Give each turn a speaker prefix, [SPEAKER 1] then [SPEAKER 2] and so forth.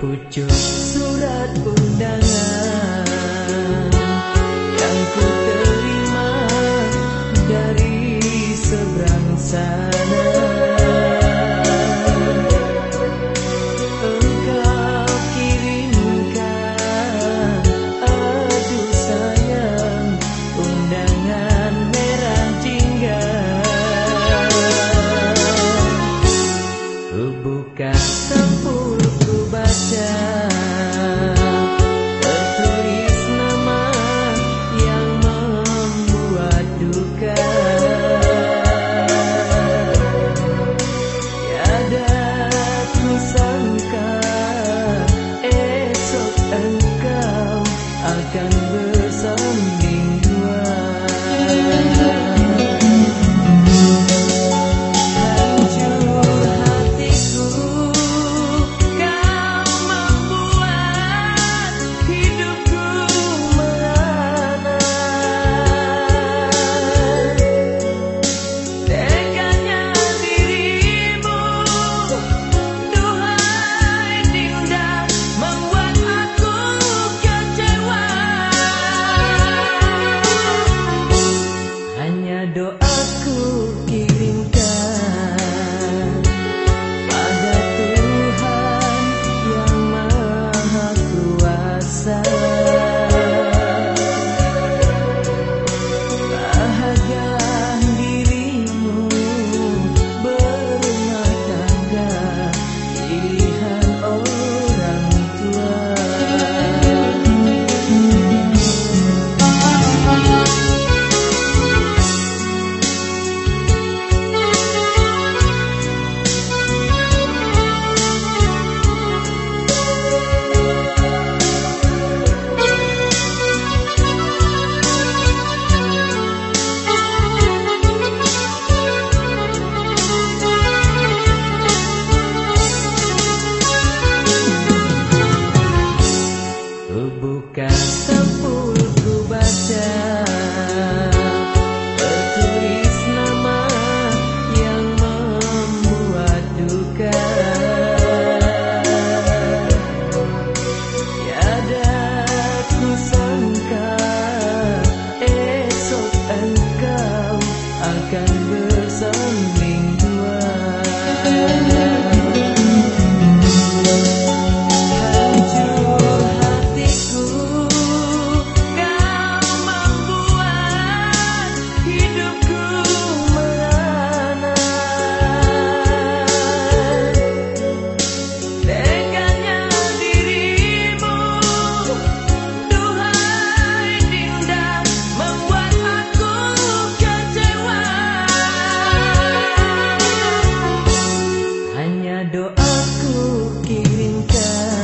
[SPEAKER 1] tôi chưa Doaku kirimkan